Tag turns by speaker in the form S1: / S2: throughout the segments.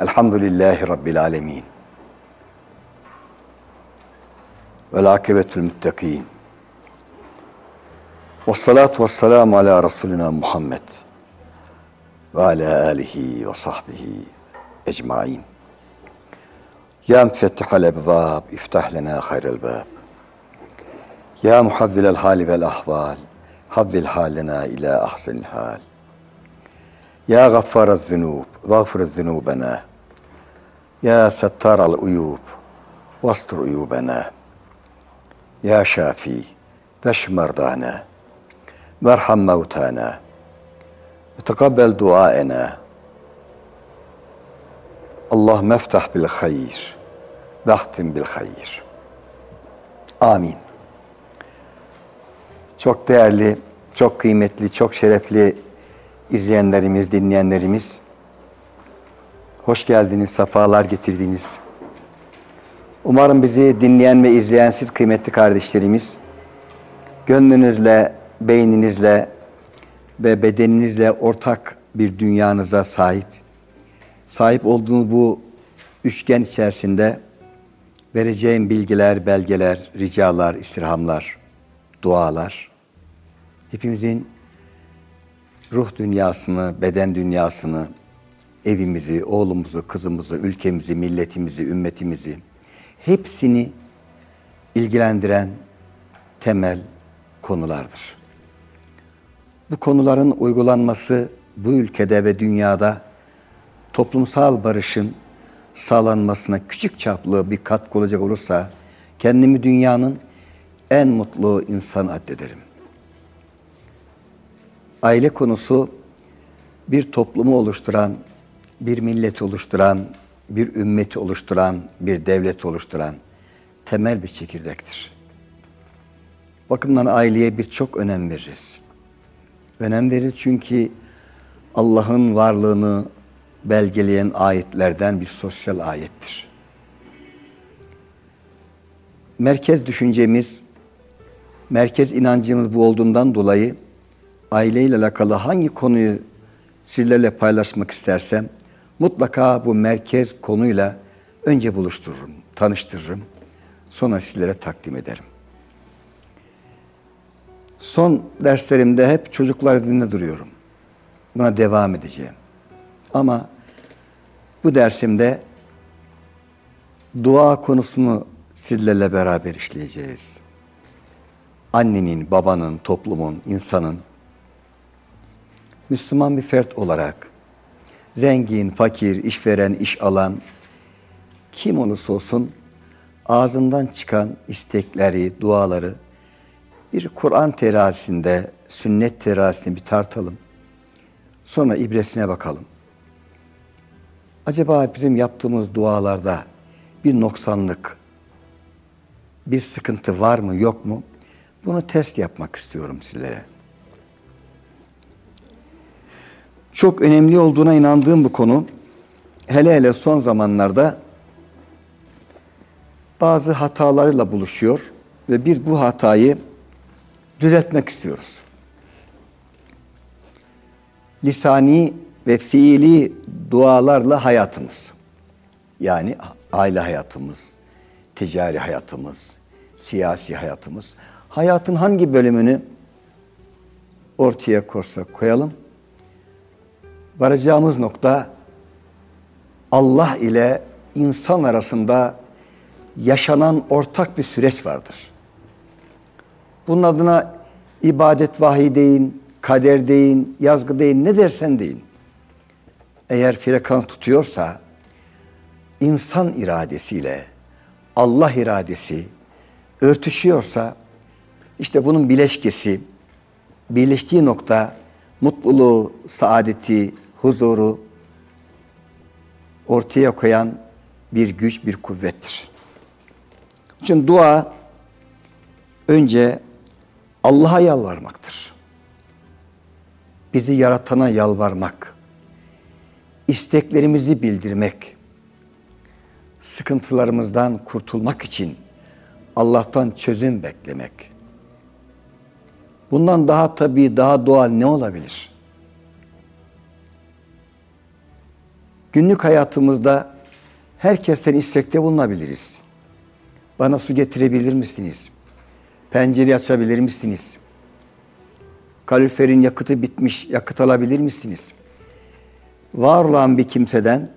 S1: الحمد لله رب العالمين. والعاقبة المتقين والصلاة والسلام على رسولنا محمد وعلى آله وصحبه أجمعين. يا مفتح الأبواب افتح لنا خير الباب. يا محول الحال والأحوال حول حالنا إلى أحسن الحال. يا غفار الذنوب واغفر ذنوبنا. Ya settaral uyub, vastur uyubena. Ya şafi, veş merdana. Merham mevtana. Tekabbel duaena. Allah meftah bil hayr. Vahtim bil hayr. Amin. Çok değerli, çok kıymetli, çok şerefli izleyenlerimiz, dinleyenlerimiz. Hoş geldiniz, sefalar getirdiniz. Umarım bizi dinleyen ve izleyen siz kıymetli kardeşlerimiz, gönlünüzle, beyninizle ve bedeninizle ortak bir dünyanıza sahip, sahip olduğunuz bu üçgen içerisinde vereceğim bilgiler, belgeler, ricalar, istirhamlar, dualar, hepimizin ruh dünyasını, beden dünyasını, evimizi, oğlumuzu, kızımızı, ülkemizi, milletimizi, ümmetimizi hepsini ilgilendiren temel konulardır. Bu konuların uygulanması bu ülkede ve dünyada toplumsal barışın sağlanmasına küçük çaplı bir katkı olacak olursa kendimi dünyanın en mutlu insan addederim. Aile konusu bir toplumu oluşturan, bir milleti oluşturan, bir ümmeti oluşturan, bir devlet oluşturan temel bir çekirdektir. Bakımdan aileye birçok önem veririz. Önem verir çünkü Allah'ın varlığını belgeleyen ayetlerden bir sosyal ayettir. Merkez düşüncemiz, merkez inancımız bu olduğundan dolayı aileyle alakalı hangi konuyu sizlerle paylaşmak istersem mutlaka bu merkez konuyla önce buluştururum, tanıştırırım. Sonra sizlere takdim ederim. Son derslerimde hep çocuklar dinle duruyorum. Buna devam edeceğim. Ama bu dersimde dua konusunu sizlerle beraber işleyeceğiz. Annenin, babanın, toplumun, insanın Müslüman bir fert olarak zengin, fakir, işveren, iş alan kim olursa olsun ağzından çıkan istekleri, duaları bir Kur'an terazisinde, sünnet terazisinde bir tartalım. Sonra ibresine bakalım. Acaba bizim yaptığımız dualarda bir noksanlık, bir sıkıntı var mı yok mu? Bunu test yapmak istiyorum sizlere. Çok önemli olduğuna inandığım bu konu hele hele son zamanlarda bazı hatalarıyla buluşuyor ve bir bu hatayı düzeltmek istiyoruz. Lisani ve fiili dualarla hayatımız. Yani aile hayatımız, ticari hayatımız, siyasi hayatımız. Hayatın hangi bölümünü ortaya korsak koyalım. Varacağımız nokta Allah ile insan arasında yaşanan ortak bir süreç vardır. Bunun adına ibadet vahiy deyin, kader deyin, yazgı deyin, ne dersen deyin. Eğer frekans tutuyorsa insan iradesiyle Allah iradesi örtüşüyorsa işte bunun bileşkesi, birleştiği nokta mutluluğu, saadeti, huzuru ortaya koyan bir güç, bir kuvvettir. Için dua önce Allah'a yalvarmaktır. Bizi yaratana yalvarmak, isteklerimizi bildirmek, sıkıntılarımızdan kurtulmak için Allah'tan çözüm beklemek. Bundan daha tabii, daha doğal ne olabilir? Günlük hayatımızda herkesten istekte bulunabiliriz. Bana su getirebilir misiniz? Pencereyi açabilir misiniz? Kaloriferin yakıtı bitmiş, yakıt alabilir misiniz? Var olan bir kimseden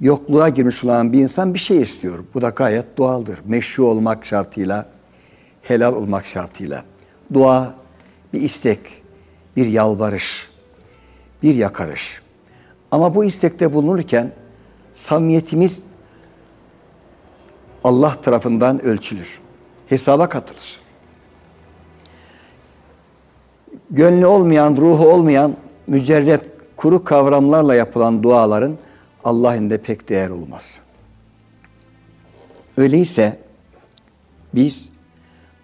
S1: yokluğa girmiş olan bir insan bir şey istiyor. Bu da gayet doğaldır. Meşru olmak şartıyla, helal olmak şartıyla. Dua bir istek, bir yalvarış, bir yakarış. Ama bu istekte bulunurken samimiyetimiz Allah tarafından ölçülür. Hesaba katılır. Gönlü olmayan, ruhu olmayan, mücerret, kuru kavramlarla yapılan duaların Allah'ın pek değer olmaz. Öyleyse biz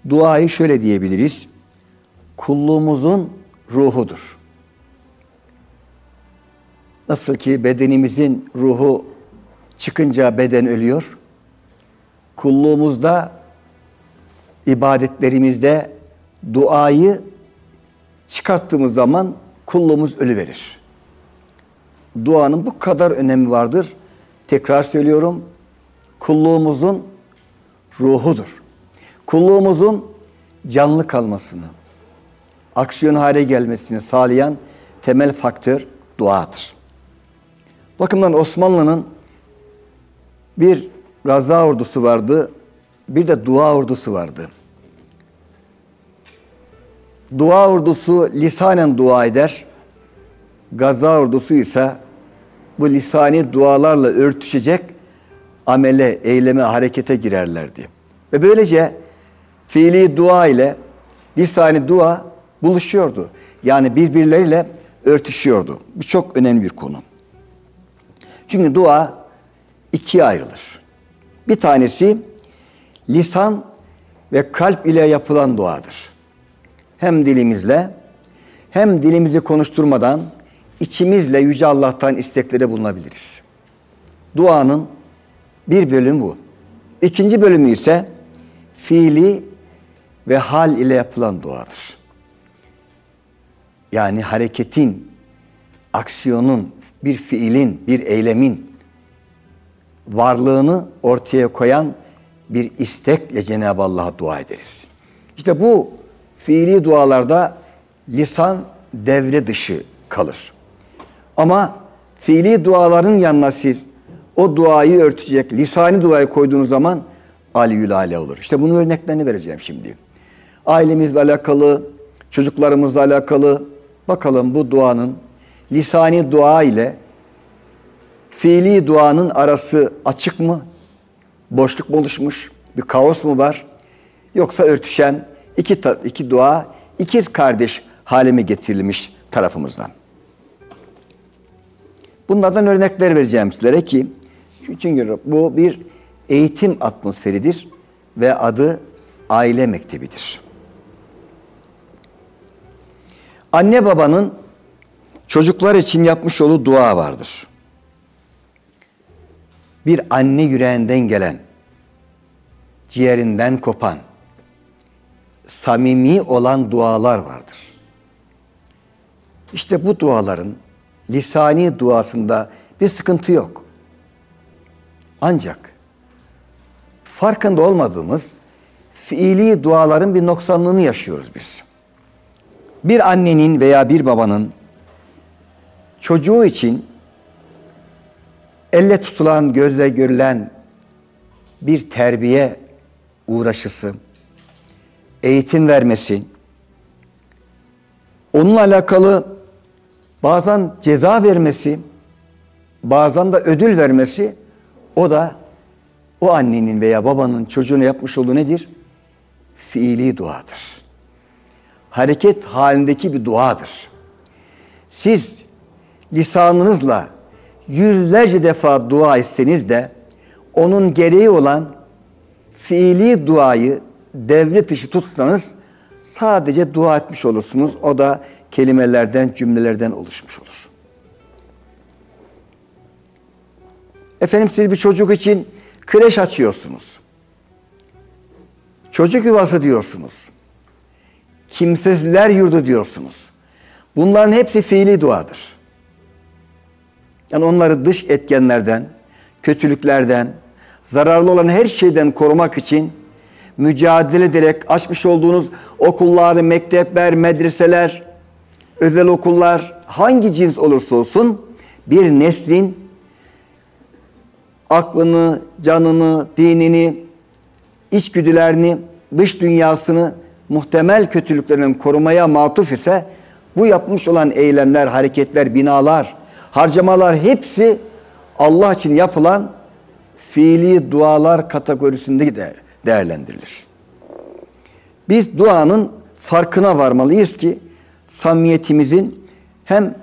S1: duayı şöyle diyebiliriz. Kulluğumuzun ruhudur. Nasıl ki bedenimizin ruhu çıkınca beden ölüyor. Kulluğumuzda, ibadetlerimizde duayı çıkarttığımız zaman kulluğumuz ölü verir. Duanın bu kadar önemi vardır. Tekrar söylüyorum. Kulluğumuzun ruhudur. Kulluğumuzun canlı kalmasını, aksiyon hale gelmesini sağlayan temel faktör duadır. Bakımdan Osmanlı'nın bir gaza ordusu vardı, bir de dua ordusu vardı. Dua ordusu lisanen dua eder, gaza ordusu ise bu lisani dualarla örtüşecek amele, eyleme, harekete girerlerdi. Ve böylece fiili dua ile lisani dua buluşuyordu. Yani birbirleriyle örtüşüyordu. Bu çok önemli bir konu. Çünkü dua ikiye ayrılır. Bir tanesi lisan ve kalp ile yapılan duadır. Hem dilimizle hem dilimizi konuşturmadan içimizle Yüce Allah'tan isteklere bulunabiliriz. Duanın bir bölümü bu. İkinci bölümü ise fiili ve hal ile yapılan duadır. Yani hareketin, aksiyonun, bir fiilin, bir eylemin varlığını ortaya koyan bir istekle Cenab-ı Allah'a dua ederiz. İşte bu fiili dualarda lisan devre dışı kalır. Ama fiili duaların yanına siz o duayı örtecek lisani duayı koyduğunuz zaman aliyül ale olur. İşte bunun örneklerini vereceğim şimdi. Ailemizle alakalı, çocuklarımızla alakalı bakalım bu duanın lisani dua ile fiili duanın arası açık mı? Boşluk mu oluşmuş? Bir kaos mu var? Yoksa örtüşen iki, iki dua, ikiz kardeş halime getirilmiş tarafımızdan. Bunlardan örnekler vereceğim sizlere ki çünkü bu bir eğitim atmosferidir ve adı aile mektebidir. Anne babanın çocuklar için yapmış olduğu dua vardır. Bir anne yüreğinden gelen, ciğerinden kopan, samimi olan dualar vardır. İşte bu duaların lisani duasında bir sıkıntı yok. Ancak farkında olmadığımız fiili duaların bir noksanlığını yaşıyoruz biz. Bir annenin veya bir babanın çocuğu için elle tutulan, gözle görülen bir terbiye uğraşısı, eğitim vermesi, onunla alakalı bazen ceza vermesi, bazen de ödül vermesi o da o annenin veya babanın çocuğuna yapmış olduğu nedir? Fiili duadır. Hareket halindeki bir duadır. Siz lisanınızla yüzlerce defa dua etseniz de onun gereği olan fiili duayı devre dışı tutsanız sadece dua etmiş olursunuz. O da kelimelerden, cümlelerden oluşmuş olur. Efendim siz bir çocuk için kreş açıyorsunuz. Çocuk yuvası diyorsunuz. Kimsesizler yurdu diyorsunuz. Bunların hepsi fiili duadır. Yani onları dış etkenlerden, kötülüklerden, zararlı olan her şeyden korumak için mücadele ederek açmış olduğunuz okullar, mektepler, medreseler, özel okullar hangi cins olursa olsun bir neslin aklını, canını, dinini, içgüdülerini, dış dünyasını muhtemel kötülüklerinin korumaya matuf ise bu yapmış olan eylemler, hareketler, binalar, harcamalar hepsi Allah için yapılan fiili dualar kategorisinde de değerlendirilir. Biz duanın farkına varmalıyız ki samimiyetimizin hem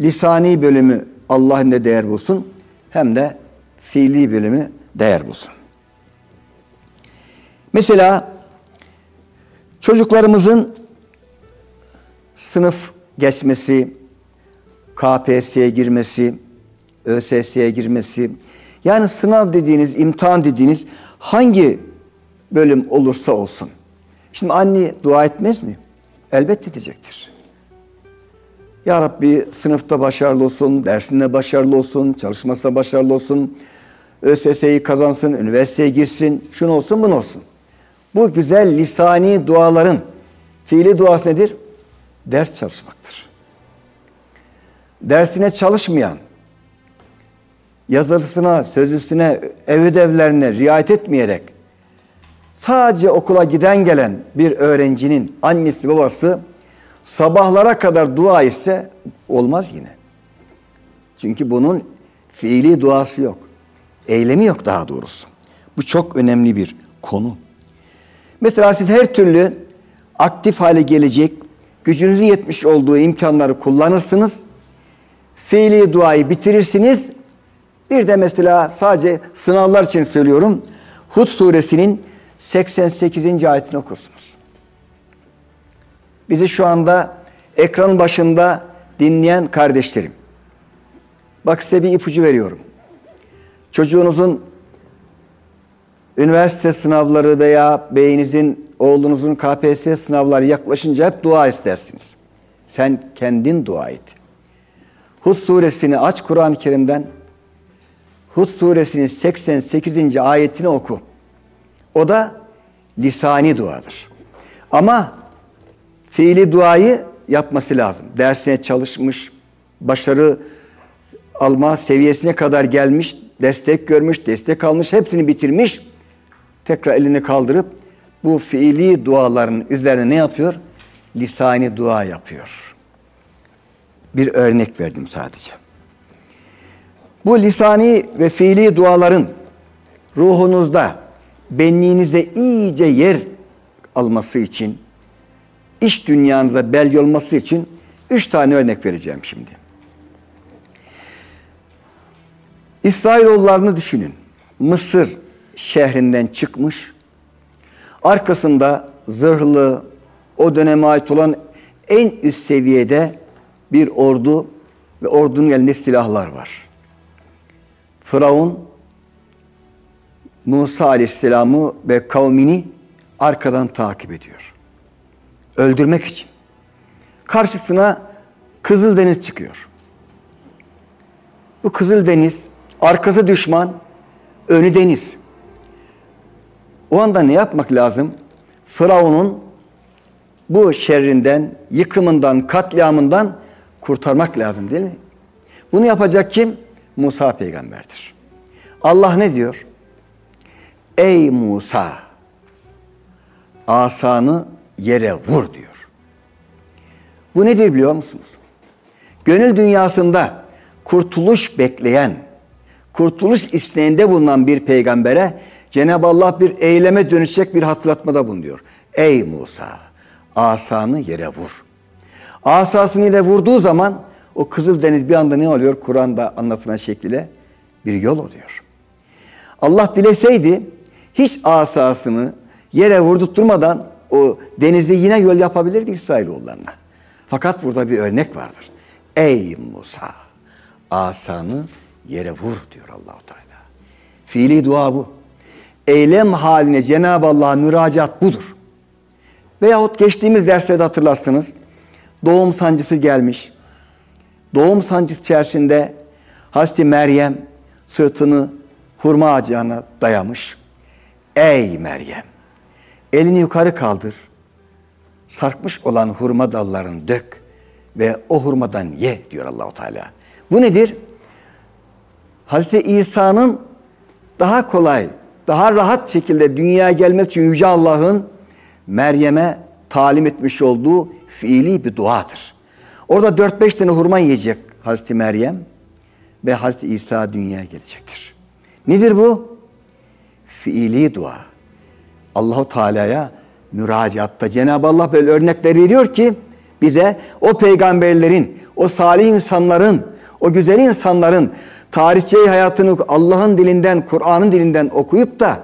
S1: lisani bölümü Allah'ın da değer bulsun hem de fiili bölümü değer bulsun. Mesela çocuklarımızın sınıf geçmesi, KPSS'ye girmesi, ÖSS'ye girmesi, yani sınav dediğiniz, imtihan dediğiniz hangi bölüm olursa olsun. Şimdi anne dua etmez mi? Elbette edecektir. Ya Rabbi sınıfta başarılı olsun, dersinde başarılı olsun, çalışmasında başarılı olsun, ÖSS'yi kazansın, üniversiteye girsin, şun olsun, bunu olsun. Bu güzel lisani duaların fiili duası nedir? Ders çalışmaktır. Dersine çalışmayan, yazılısına, sözlüsüne, ev ödevlerine riayet etmeyerek sadece okula giden gelen bir öğrencinin annesi babası sabahlara kadar dua etse olmaz yine. Çünkü bunun fiili duası yok. Eylemi yok daha doğrusu. Bu çok önemli bir konu. Mesela siz her türlü aktif hale gelecek, gücünüzün yetmiş olduğu imkanları kullanırsınız. Fiili duayı bitirirsiniz. Bir de mesela sadece sınavlar için söylüyorum. Hud suresinin 88. ayetini okursunuz. Bizi şu anda ekran başında dinleyen kardeşlerim. Bak size bir ipucu veriyorum. Çocuğunuzun üniversite sınavları veya beyinizin, oğlunuzun KPSS sınavları yaklaşınca hep dua istersiniz. Sen kendin dua et. Hud suresini aç Kur'an-ı Kerim'den. Hud suresinin 88. ayetini oku. O da lisani duadır. Ama fiili duayı yapması lazım. Dersine çalışmış, başarı alma seviyesine kadar gelmiş, destek görmüş, destek almış, hepsini bitirmiş. Tekrar elini kaldırıp bu fiili duaların üzerine ne yapıyor? Lisani dua yapıyor. Bir örnek verdim sadece. Bu lisani ve fiili duaların ruhunuzda, benliğinizde iyice yer alması için, iş dünyanıza belge olması için üç tane örnek vereceğim şimdi. İsrailoğullarını düşünün. Mısır şehrinden çıkmış, arkasında zırhlı, o döneme ait olan en üst seviyede bir ordu ve ordunun elinde silahlar var. Firavun Musa Aleyhisselam'ı ve kavmini arkadan takip ediyor. Öldürmek için. Karşısına Kızıldeniz çıkıyor. Bu Kızıldeniz arkası düşman, önü deniz. O anda ne yapmak lazım? Firavun'un bu şerrinden, yıkımından, katliamından kurtarmak lazım değil mi? Bunu yapacak kim? Musa peygamberdir. Allah ne diyor? Ey Musa asanı yere vur diyor. Bu nedir biliyor musunuz? Gönül dünyasında kurtuluş bekleyen, kurtuluş isteğinde bulunan bir peygambere Cenab-ı Allah bir eyleme dönüşecek bir hatırlatmada bulunuyor. Ey Musa asanı yere vur. Asasını yere vurduğu zaman o kızıl deniz bir anda ne oluyor? Kur'an'da anlatılan şekliyle bir yol oluyor. Allah dileseydi hiç asasını yere vurdurtmadan o denizde yine yol yapabilirdi İsrailoğullarına. Fakat burada bir örnek vardır. Ey Musa asanı yere vur diyor Allahu Teala. Fiili dua bu. Eylem haline Cenab-ı Allah'a müracaat budur. Veyahut geçtiğimiz derslerde hatırlarsınız. Doğum sancısı gelmiş. Doğum sancısı içerisinde Hazreti Meryem sırtını hurma ağacına dayamış. Ey Meryem! Elini yukarı kaldır. Sarkmış olan hurma dallarını dök ve o hurmadan ye diyor Allahu Teala. Bu nedir? Hazreti İsa'nın daha kolay, daha rahat şekilde dünyaya gelmek için Yüce Allah'ın Meryem'e talim etmiş olduğu fiili bir duadır. Orada dört beş tane hurma yiyecek Hazreti Meryem ve Hazreti İsa dünyaya gelecektir. Nedir bu? Fiili dua. Allahu Teala'ya müracaatta Cenab-ı Allah böyle örnekler veriyor ki bize o peygamberlerin, o salih insanların, o güzel insanların tarihçi hayatını Allah'ın dilinden, Kur'an'ın dilinden okuyup da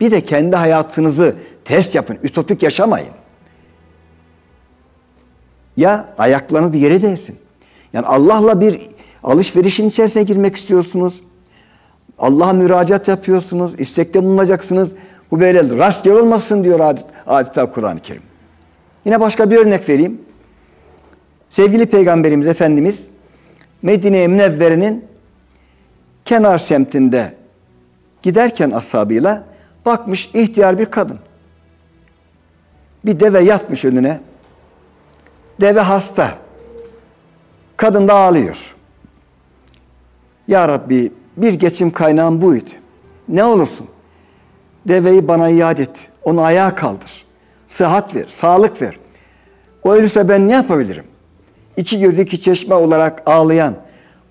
S1: bir de kendi hayatınızı test yapın. Ütopik yaşamayın. Ya ayaklarını bir yere değsin. Yani Allah'la bir alışverişin içerisine girmek istiyorsunuz. Allah'a müracaat yapıyorsunuz. istekte bulunacaksınız. Bu böyle rastgele olmasın diyor adet, adeta Kur'an-ı Kerim. Yine başka bir örnek vereyim. Sevgili Peygamberimiz Efendimiz Medine-i Münevvere'nin kenar semtinde giderken ashabıyla bakmış ihtiyar bir kadın. Bir deve yatmış önüne. Deve hasta. Kadın da ağlıyor. Ya Rabbi bir geçim kaynağım buydu. Ne olursun deveyi bana iade et. Onu ayağa kaldır. Sıhhat ver, sağlık ver. O ben ne yapabilirim? İki gözü iki çeşme olarak ağlayan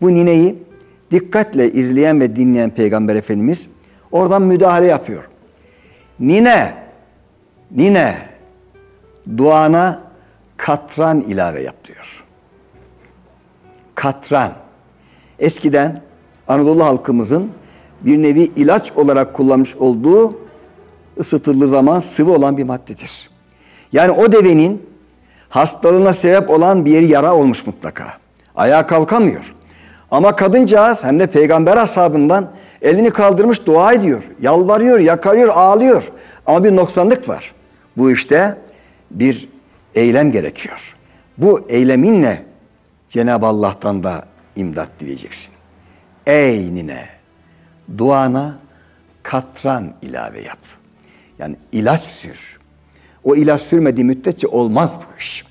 S1: bu nineyi dikkatle izleyen ve dinleyen Peygamber Efendimiz oradan müdahale yapıyor. Nine, nine duana katran ilave yap diyor. Katran. Eskiden Anadolu halkımızın bir nevi ilaç olarak kullanmış olduğu ısıtıldığı zaman sıvı olan bir maddedir. Yani o devenin hastalığına sebep olan bir yeri yara olmuş mutlaka. Ayağa kalkamıyor. Ama kadıncağız hem de peygamber ashabından elini kaldırmış dua ediyor. Yalvarıyor, yakarıyor, ağlıyor. Ama bir noksanlık var. Bu işte bir eylem gerekiyor. Bu eyleminle Cenab-ı Allah'tan da imdat dileyeceksin. Ey nine, duana katran ilave yap. Yani ilaç sür. O ilaç sürmediği müddetçe olmaz bu iş.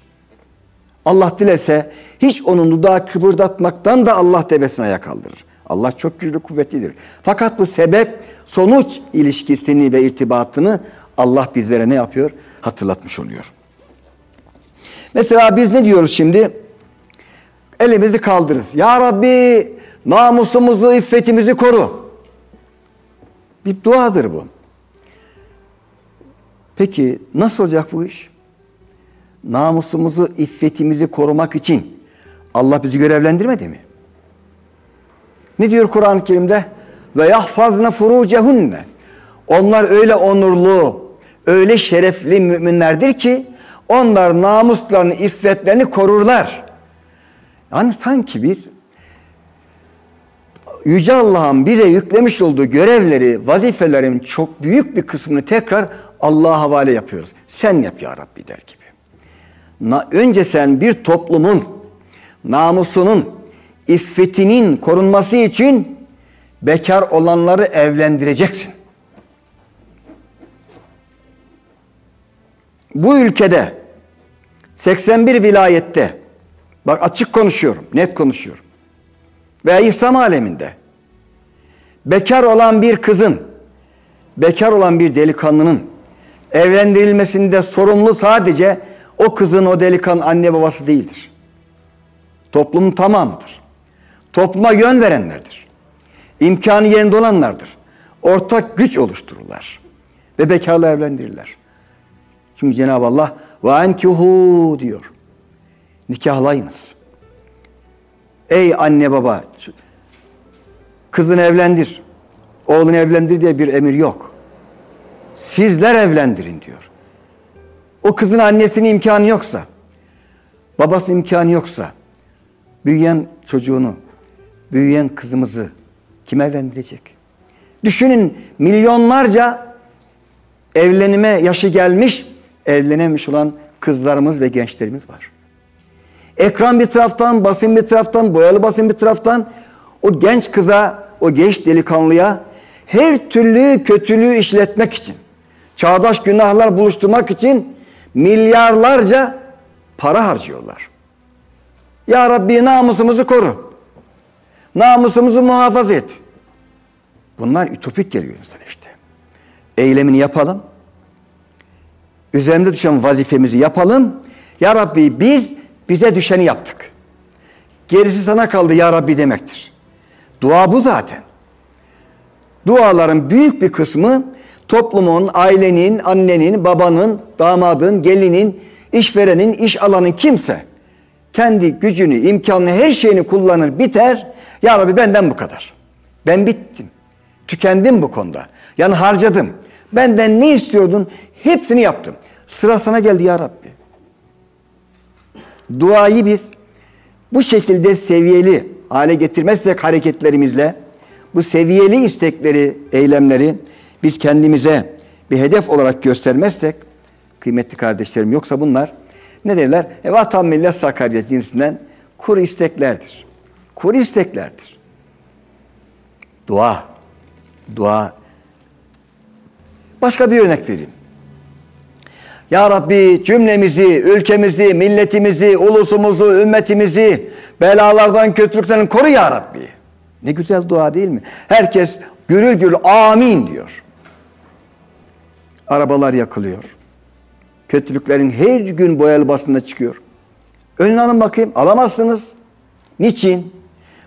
S1: Allah dilese hiç onun dudağı kıpırdatmaktan da Allah devesini ayağa kaldırır. Allah çok güçlü kuvvetlidir. Fakat bu sebep sonuç ilişkisini ve irtibatını Allah bizlere ne yapıyor? Hatırlatmış oluyor. Mesela biz ne diyoruz şimdi? Elimizi kaldırırız. Ya Rabbi namusumuzu, iffetimizi koru. Bir duadır bu. Peki nasıl olacak bu iş? Namusumuzu, iffetimizi korumak için Allah bizi görevlendirmedi mi? Ne diyor Kur'an-ı Kerim'de? Ve yahfazne furucehunne. Onlar öyle onurlu, öyle şerefli müminlerdir ki onlar namuslarını, iffetlerini korurlar. Yani sanki biz Yüce Allah'ın bize yüklemiş olduğu görevleri, vazifelerin çok büyük bir kısmını tekrar Allah'a havale yapıyoruz. Sen yap ya Rabbi der gibi. Na, önce sen bir toplumun namusunun, iffetinin korunması için bekar olanları evlendireceksin. Bu ülkede 81 vilayette bak açık konuşuyorum, net konuşuyorum. Ve İslam aleminde bekar olan bir kızın, bekar olan bir delikanlının evlendirilmesinde sorumlu sadece o kızın o delikanlı anne babası değildir. Toplumun tamamıdır. Topluma yön verenlerdir. İmkanı yerinde olanlardır. Ortak güç oluştururlar. Ve bekarla evlendirirler. Çünkü Cenab-ı Allah ve enkihu diyor. Nikahlayınız. Ey anne baba kızını evlendir. Oğlunu evlendir diye bir emir yok. Sizler evlendirin diyor. O kızın annesinin imkanı yoksa, babası imkanı yoksa, büyüyen çocuğunu, büyüyen kızımızı kim evlendirecek? Düşünün milyonlarca evlenime yaşı gelmiş, evlenemiş olan kızlarımız ve gençlerimiz var. Ekran bir taraftan, basın bir taraftan, boyalı basın bir taraftan o genç kıza, o genç delikanlıya her türlü kötülüğü işletmek için, çağdaş günahlar buluşturmak için milyarlarca para harcıyorlar. Ya Rabbi namusumuzu koru. Namusumuzu muhafaza et. Bunlar ütopik geliyor insana işte. Eylemini yapalım. Üzerinde düşen vazifemizi yapalım. Ya Rabbi biz bize düşeni yaptık. Gerisi sana kaldı ya Rabbi demektir. Dua bu zaten. Duaların büyük bir kısmı toplumun, ailenin, annenin, babanın, damadın, gelinin, işverenin, iş alanın kimse kendi gücünü, imkanını, her şeyini kullanır, biter. Ya Rabbi benden bu kadar. Ben bittim. Tükendim bu konuda. Yani harcadım. Benden ne istiyordun? Hepsini yaptım. Sıra sana geldi ya Rabbi. Duayı biz bu şekilde seviyeli hale getirmezsek hareketlerimizle bu seviyeli istekleri, eylemleri biz kendimize bir hedef olarak göstermezsek kıymetli kardeşlerim yoksa bunlar ne derler? E, vatan millet Sakarya cinsinden kuru isteklerdir. Kuru isteklerdir. Dua. Dua. Başka bir örnek vereyim. Ya Rabbi cümlemizi, ülkemizi, milletimizi, ulusumuzu, ümmetimizi belalardan, kötülüklerden koru Ya Rabbi. Ne güzel dua değil mi? Herkes gürül gürül amin diyor. Arabalar yakılıyor. Kötülüklerin her gün boyalı basında çıkıyor. Önüne alın bakayım. Alamazsınız. Niçin?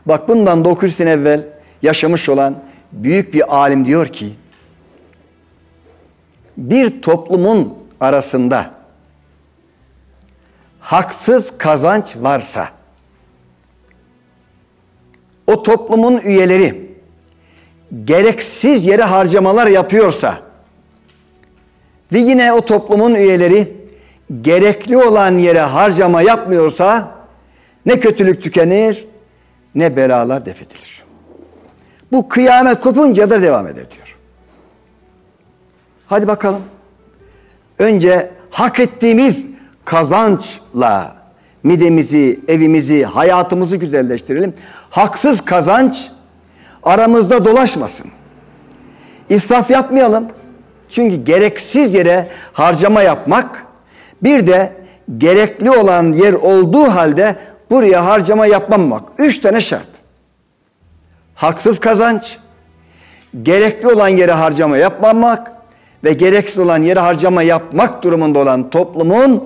S1: Bak bundan 900 sene evvel yaşamış olan büyük bir alim diyor ki bir toplumun arasında haksız kazanç varsa o toplumun üyeleri gereksiz yere harcamalar yapıyorsa ve yine o toplumun üyeleri gerekli olan yere harcama yapmıyorsa ne kötülük tükenir ne belalar defedilir. Bu kıyamet kopunca da devam eder diyor. Hadi bakalım. Önce hak ettiğimiz kazançla midemizi, evimizi, hayatımızı güzelleştirelim. Haksız kazanç aramızda dolaşmasın. İsraf yapmayalım. Çünkü gereksiz yere harcama yapmak bir de gerekli olan yer olduğu halde buraya harcama yapmamak. Üç tane şart. Haksız kazanç, gerekli olan yere harcama yapmamak ve gereksiz olan yere harcama yapmak durumunda olan toplumun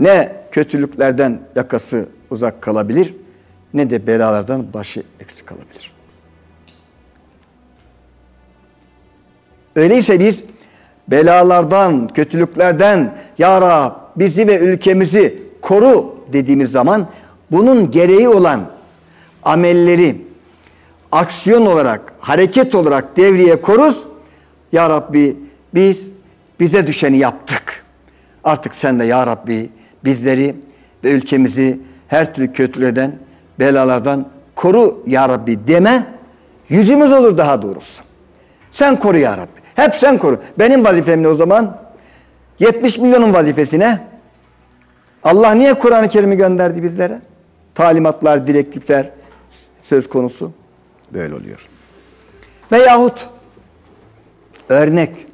S1: ne kötülüklerden yakası uzak kalabilir ne de belalardan başı eksik kalabilir. Öyleyse biz belalardan, kötülüklerden Ya Rab bizi ve ülkemizi koru dediğimiz zaman bunun gereği olan amelleri aksiyon olarak, hareket olarak devreye koruz. Ya Rabbi biz bize düşeni yaptık. Artık sen de Ya Rabbi bizleri ve ülkemizi her türlü kötülükten, belalardan koru Ya Rabbi deme yüzümüz olur daha doğrusu. Sen koru Ya Rabbi. Hep sen koru. Benim vazifem ne o zaman? 70 milyonun vazifesine. Allah niye Kur'an-ı Kerim'i gönderdi bizlere? Talimatlar, direktifler söz konusu. Böyle oluyor. Veyahut örnek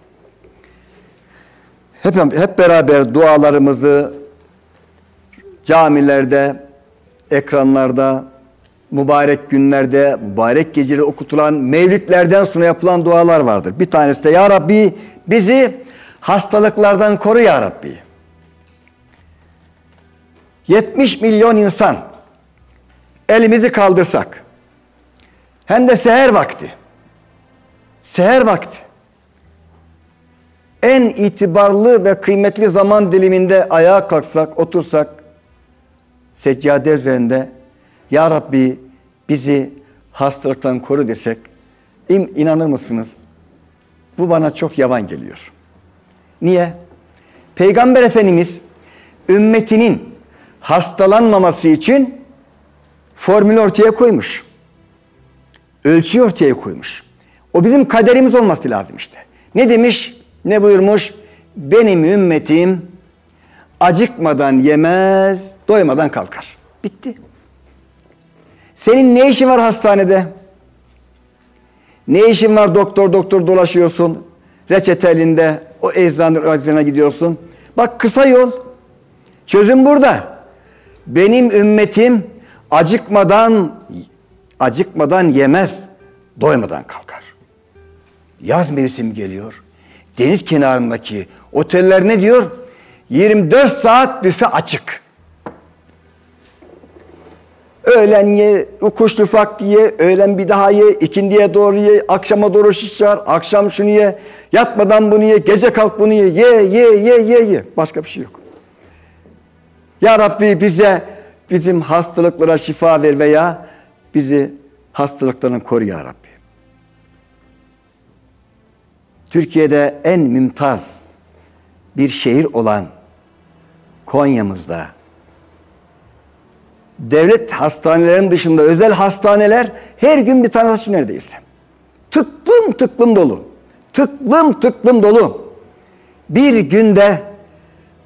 S1: hep, hep beraber dualarımızı camilerde, ekranlarda, mübarek günlerde, mübarek geceleri okutulan mevlütlerden sonra yapılan dualar vardır. Bir tanesi de Ya Rabbi bizi hastalıklardan koru Ya Rabbi. 70 milyon insan elimizi kaldırsak hem de seher vakti seher vakti en itibarlı ve kıymetli zaman diliminde ayağa kalksak, otursak seccade üzerinde Ya Rabbi bizi hastalıktan koru desek im, inanır mısınız? Bu bana çok yavan geliyor. Niye? Peygamber Efendimiz ümmetinin hastalanmaması için formülü ortaya koymuş. Ölçüyü ortaya koymuş. O bizim kaderimiz olması lazım işte. Ne demiş? Ne buyurmuş? Benim ümmetim acıkmadan yemez, doymadan kalkar. Bitti. Senin ne işin var hastanede? Ne işin var doktor doktor dolaşıyorsun? Reçete elinde o eczaneye gidiyorsun. Bak kısa yol. Çözüm burada. Benim ümmetim acıkmadan acıkmadan yemez, doymadan kalkar. Yaz mevsimi geliyor. Deniz kenarındaki oteller ne diyor? 24 saat büfe açık. Öğlen ye, kuşlu vakti ye, öğlen bir daha ye, ikindiye doğru ye, akşama doğru şiş çağır, akşam şunu ye, yatmadan bunu ye, gece kalk bunu ye, ye, ye, ye, ye, ye. Başka bir şey yok. Ya Rabbi bize bizim hastalıklara şifa ver veya bizi hastalıklardan koru ya Rabbi. Türkiye'de en mümtaz bir şehir olan Konya'mızda devlet hastanelerinin dışında özel hastaneler her gün bir tane hasta neredeyse. Tıklım tıklım dolu. Tıklım tıklım dolu. Bir günde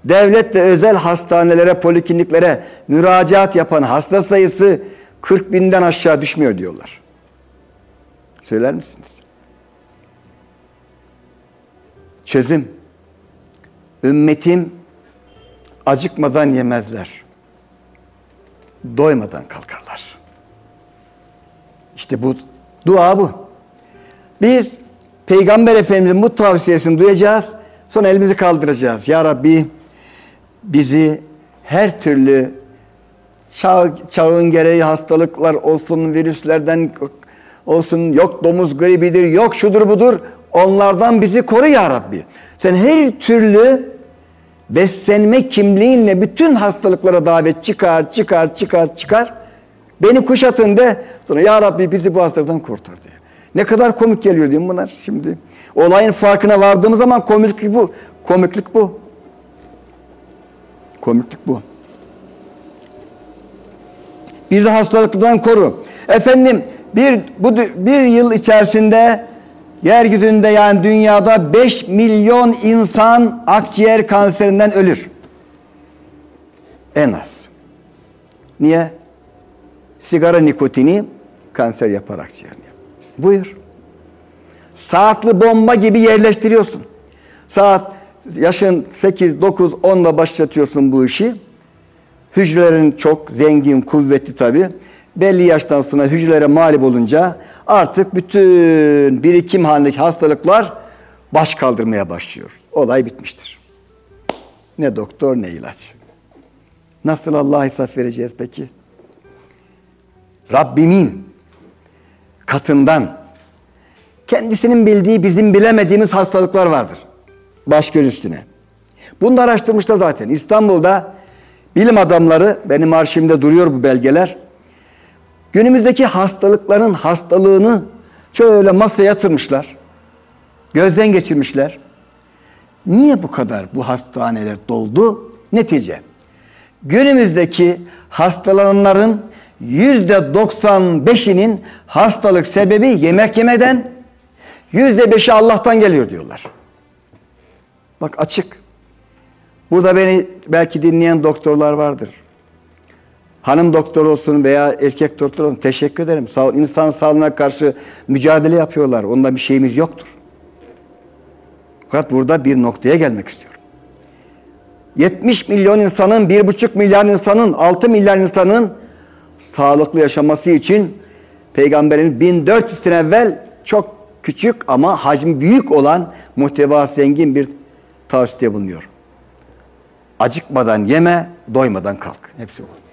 S1: devlet ve özel hastanelere, polikliniklere müracaat yapan hasta sayısı 40 binden aşağı düşmüyor diyorlar. Söyler misiniz? Çözüm. Ümmetim acıkmadan yemezler. Doymadan kalkarlar. İşte bu dua bu. Biz Peygamber Efendimizin bu tavsiyesini duyacağız. Sonra elimizi kaldıracağız. Ya Rabbi bizi her türlü çağ, çağın gereği hastalıklar olsun, virüslerden olsun, yok domuz gribidir, yok şudur budur. Onlardan bizi koru ya Rabbi. Sen her türlü beslenme kimliğinle bütün hastalıklara davet çıkar, çıkar, çıkar, çıkar. Beni kuşatın de sonra ya Rabbi bizi bu hastalıktan kurtar diye. Ne kadar komik geliyor mi bunlar şimdi? Olayın farkına vardığımız zaman komiklik bu. Komiklik bu. Komiklik bu. Bizi hastalıktan koru. Efendim bir bu bir yıl içerisinde yeryüzünde yani dünyada 5 milyon insan akciğer kanserinden ölür. En az. Niye? Sigara nikotini kanser yapar akciğerini. Buyur. Saatli bomba gibi yerleştiriyorsun. Saat yaşın 8, 9, 10'da başlatıyorsun bu işi. Hücrelerin çok zengin, kuvvetli tabi. Belli yaştan sonra hücrelere mağlup olunca artık bütün birikim halindeki hastalıklar baş kaldırmaya başlıyor. Olay bitmiştir. Ne doktor ne ilaç. Nasıl Allah'a hesap vereceğiz peki? Rabbimin katından kendisinin bildiği bizim bilemediğimiz hastalıklar vardır. Baş göz üstüne. Bunu da zaten. İstanbul'da bilim adamları, benim arşivimde duruyor bu belgeler. Günümüzdeki hastalıkların hastalığını şöyle masaya yatırmışlar. Gözden geçirmişler. Niye bu kadar bu hastaneler doldu? Netice. Günümüzdeki hastalananların yüzde 95'inin hastalık sebebi yemek yemeden, yüzde beşi Allah'tan geliyor diyorlar. Bak açık. Burada beni belki dinleyen doktorlar vardır. Hanım doktor olsun veya erkek doktor olsun teşekkür ederim. Sağ, insan sağlığına karşı mücadele yapıyorlar. Onda bir şeyimiz yoktur. Fakat burada bir noktaya gelmek istiyorum. 70 milyon insanın, 1,5 milyar insanın, 6 milyar insanın sağlıklı yaşaması için Peygamberin 1400 sene evvel çok küçük ama hacmi büyük olan muhteva zengin bir tavsiye bulunuyor. Acıkmadan yeme, doymadan kalk. Hepsi bu.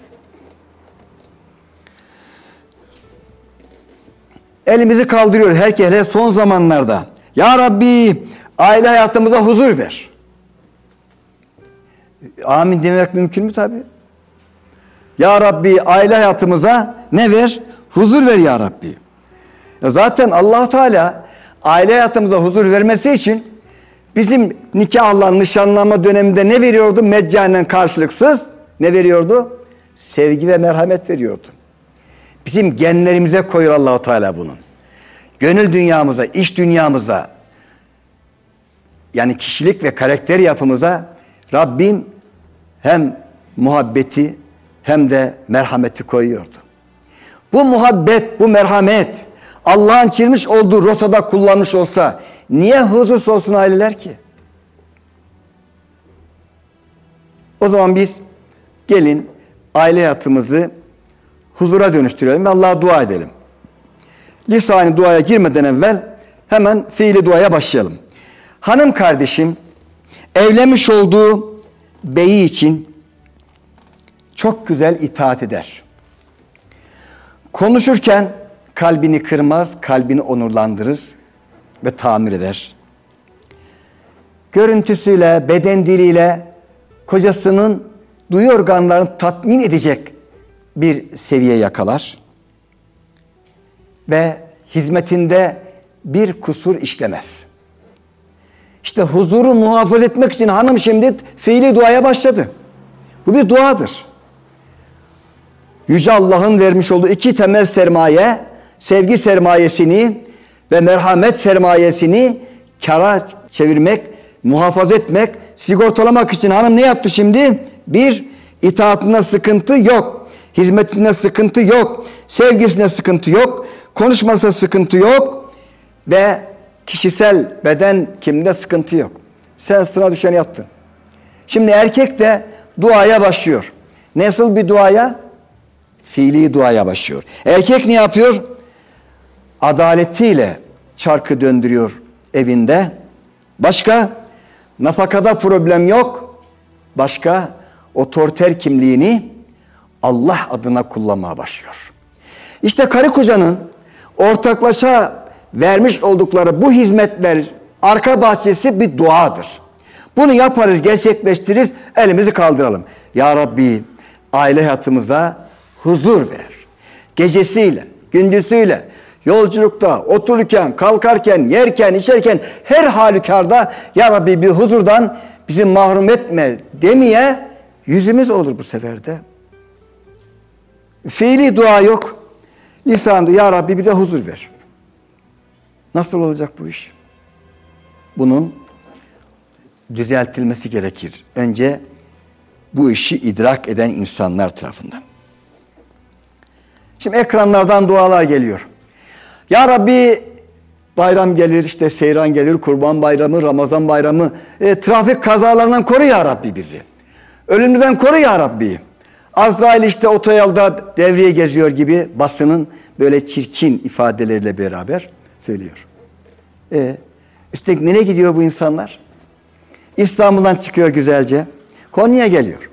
S1: Elimizi kaldırıyor herkese son zamanlarda. Ya Rabbi aile hayatımıza huzur ver. Amin demek mümkün mü tabi? Ya Rabbi aile hayatımıza ne ver? Huzur ver ya Rabbi. Ya zaten allah Teala aile hayatımıza huzur vermesi için bizim nikahla nişanlama döneminde ne veriyordu? Meccanen karşılıksız ne veriyordu? Sevgi ve merhamet veriyordu. Bizim genlerimize koyuyor Allahu Teala bunun. Gönül dünyamıza, iş dünyamıza yani kişilik ve karakter yapımıza Rabbim hem muhabbeti hem de merhameti koyuyordu. bu muhabbet, bu merhamet Allah'ın çizmiş olduğu rotada kullanmış olsa niye huzursuz olsun aileler ki? O zaman biz gelin aile hayatımızı huzura dönüştürelim ve Allah'a dua edelim. Lisani duaya girmeden evvel hemen fiili duaya başlayalım. Hanım kardeşim evlenmiş olduğu beyi için çok güzel itaat eder. Konuşurken kalbini kırmaz, kalbini onurlandırır ve tamir eder. Görüntüsüyle, beden diliyle kocasının duyu organlarını tatmin edecek bir seviye yakalar ve hizmetinde bir kusur işlemez. İşte huzuru muhafaza etmek için hanım şimdi fiili duaya başladı. Bu bir duadır. Yüce Allah'ın vermiş olduğu iki temel sermaye, sevgi sermayesini ve merhamet sermayesini kara çevirmek, muhafaza etmek, sigortalamak için hanım ne yaptı şimdi? Bir, itaatinde sıkıntı yok. Hizmetinde sıkıntı yok. Sevgisinde sıkıntı yok. Konuşmasında sıkıntı yok. Ve kişisel beden kimde sıkıntı yok. Sen sıra düşeni yaptın. Şimdi erkek de duaya başlıyor. Nasıl bir duaya? Fiili duaya başlıyor. Erkek ne yapıyor? Adaletiyle çarkı döndürüyor evinde. Başka? Nafakada problem yok. Başka? Otoriter kimliğini Allah adına kullanmaya başlıyor. İşte karı kocanın ortaklaşa vermiş oldukları bu hizmetler arka bahçesi bir duadır. Bunu yaparız, gerçekleştiririz, elimizi kaldıralım. Ya Rabbi aile hayatımıza huzur ver. Gecesiyle, gündüzüyle, yolculukta, otururken, kalkarken, yerken, içerken her halükarda Ya Rabbi bir huzurdan bizi mahrum etme demeye yüzümüz olur bu seferde. Fiili dua yok. Lisanda Ya Rabbi bir de huzur ver. Nasıl olacak bu iş? Bunun düzeltilmesi gerekir. Önce bu işi idrak eden insanlar tarafından. Şimdi ekranlardan dualar geliyor. Ya Rabbi bayram gelir, işte seyran gelir, kurban bayramı, ramazan bayramı, e, trafik kazalarından koru ya Rabbi bizi. Ölümden koru ya Rabbi. Azrail işte otoyolda devreye geziyor gibi basının böyle çirkin ifadeleriyle beraber söylüyor. E, üstelik nereye gidiyor bu insanlar? İstanbul'dan çıkıyor güzelce. Konya'ya geliyor.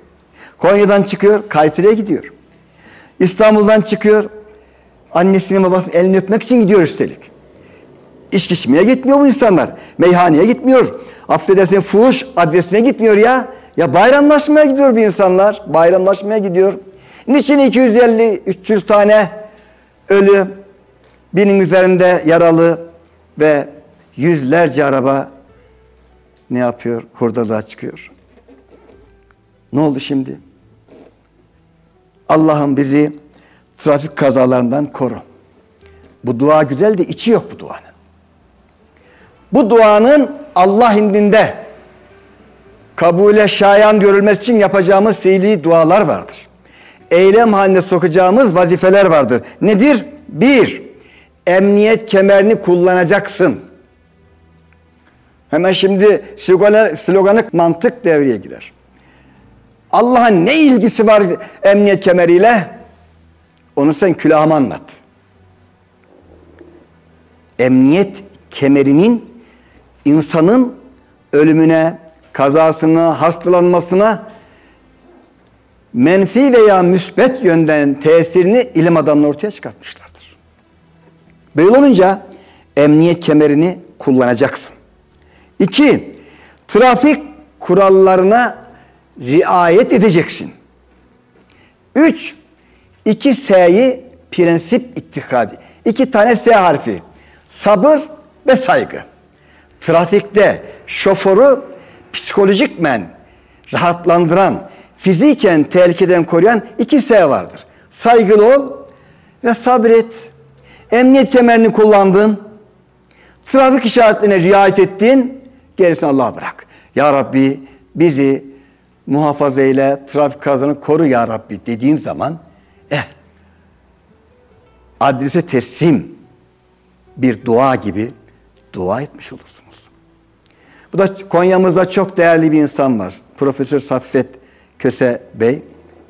S1: Konya'dan çıkıyor, Kaytırı'ya gidiyor. İstanbul'dan çıkıyor, annesinin babasının elini öpmek için gidiyor üstelik. İçki içmeye gitmiyor bu insanlar. Meyhaneye gitmiyor. Affedersin fuhuş adresine gitmiyor ya. Ya bayramlaşmaya gidiyor bu insanlar. Bayramlaşmaya gidiyor. Niçin 250-300 tane ölü, binin üzerinde yaralı ve yüzlerce araba ne yapıyor? Hurdalığa çıkıyor. Ne oldu şimdi? Allah'ım bizi trafik kazalarından koru. Bu dua güzel de içi yok bu duanın. Bu duanın Allah indinde kabule şayan görülmesi için yapacağımız fiili dualar vardır. Eylem haline sokacağımız vazifeler vardır. Nedir? Bir, emniyet kemerini kullanacaksın. Hemen şimdi sloganı mantık devreye girer. Allah'ın ne ilgisi var emniyet kemeriyle? Onu sen külahıma anlat. Emniyet kemerinin insanın ölümüne, kazasına, hastalanmasına menfi veya müsbet yönden tesirini ilim adamları ortaya çıkartmışlardır. Böyle olunca emniyet kemerini kullanacaksın. İki, trafik kurallarına riayet edeceksin. Üç, iki S'yi prensip ittikadi. İki tane S harfi. Sabır ve saygı. Trafikte şoförü psikolojikmen rahatlandıran, fiziken tehlikeden koruyan iki S vardır. Saygılı ol ve sabret. Emniyet kemerini kullandın, trafik işaretlerine riayet ettin, gerisini Allah'a bırak. Ya Rabbi bizi muhafaza eyle, trafik kazanı koru ya Rabbi dediğin zaman eh adrese teslim bir dua gibi dua etmiş olursunuz. Bu da Konya'mızda çok değerli bir insan var. Profesör Saffet Köse Bey.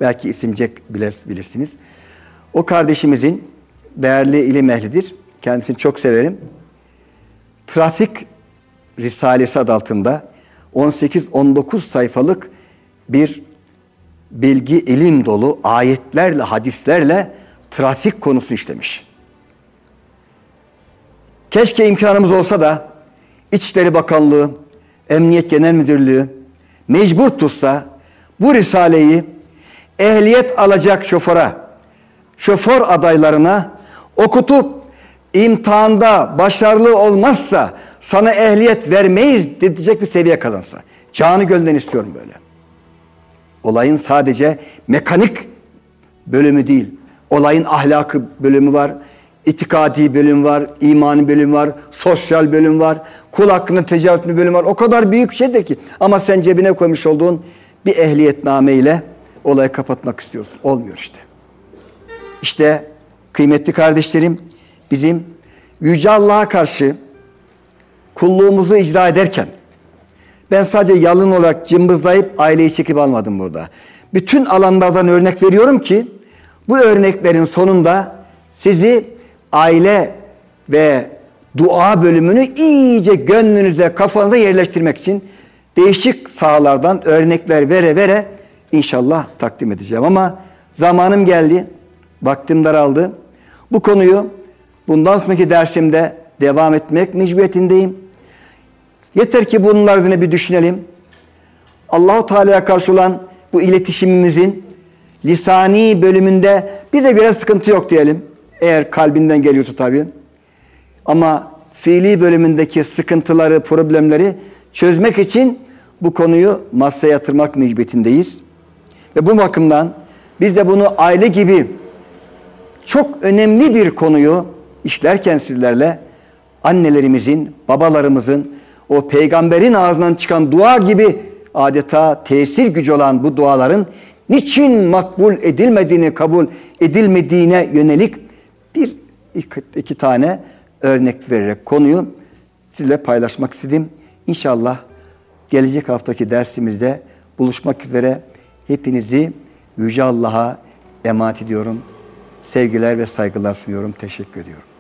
S1: Belki isimcek bilir, bilirsiniz. O kardeşimizin değerli ilim ehlidir. Kendisini çok severim. Trafik Risalesi adı altında 18-19 sayfalık bir bilgi, ilim dolu ayetlerle, hadislerle trafik konusu işlemiş. Keşke imkanımız olsa da İçişleri Bakanlığı, Emniyet Genel Müdürlüğü mecbur tutsa bu risaleyi ehliyet alacak şoföre, şoför adaylarına okutup imtihanda başarılı olmazsa sana ehliyet vermeyiz diyecek bir seviye kalınsa. Canı gölden istiyorum böyle. Olayın sadece mekanik bölümü değil. Olayın ahlakı bölümü var. İtikadi bölüm var, imani bölüm var, sosyal bölüm var, kul hakkının tecavüzünü bölüm var. O kadar büyük bir şeydir ki. Ama sen cebine koymuş olduğun bir ehliyetname ile olayı kapatmak istiyorsun. Olmuyor işte. İşte kıymetli kardeşlerim bizim Yüce Allah'a karşı kulluğumuzu icra ederken ben sadece yalın olarak cımbızlayıp aileyi çekip almadım burada. Bütün alanlardan örnek veriyorum ki bu örneklerin sonunda sizi aile ve dua bölümünü iyice gönlünüze, kafanıza yerleştirmek için değişik sahalardan örnekler vere vere inşallah takdim edeceğim. Ama zamanım geldi, vaktim daraldı. Bu konuyu bundan sonraki dersimde devam etmek mecburiyetindeyim. Yeter ki bunlar üzerine bir düşünelim. Allahu Teala'ya karşı olan bu iletişimimizin lisani bölümünde bize göre sıkıntı yok diyelim. Eğer kalbinden geliyorsa tabii. Ama fiili bölümündeki sıkıntıları, problemleri çözmek için bu konuyu masaya yatırmak mecburiyetindeyiz. Ve bu bakımdan biz de bunu aile gibi çok önemli bir konuyu işlerken sizlerle annelerimizin, babalarımızın o peygamberin ağzından çıkan dua gibi adeta tesir gücü olan bu duaların niçin makbul edilmediğini, kabul edilmediğine yönelik bir iki, iki tane örnek vererek konuyu sizinle paylaşmak istedim. İnşallah gelecek haftaki dersimizde buluşmak üzere hepinizi Yüce Allah'a emanet ediyorum. Sevgiler ve saygılar sunuyorum. Teşekkür ediyorum.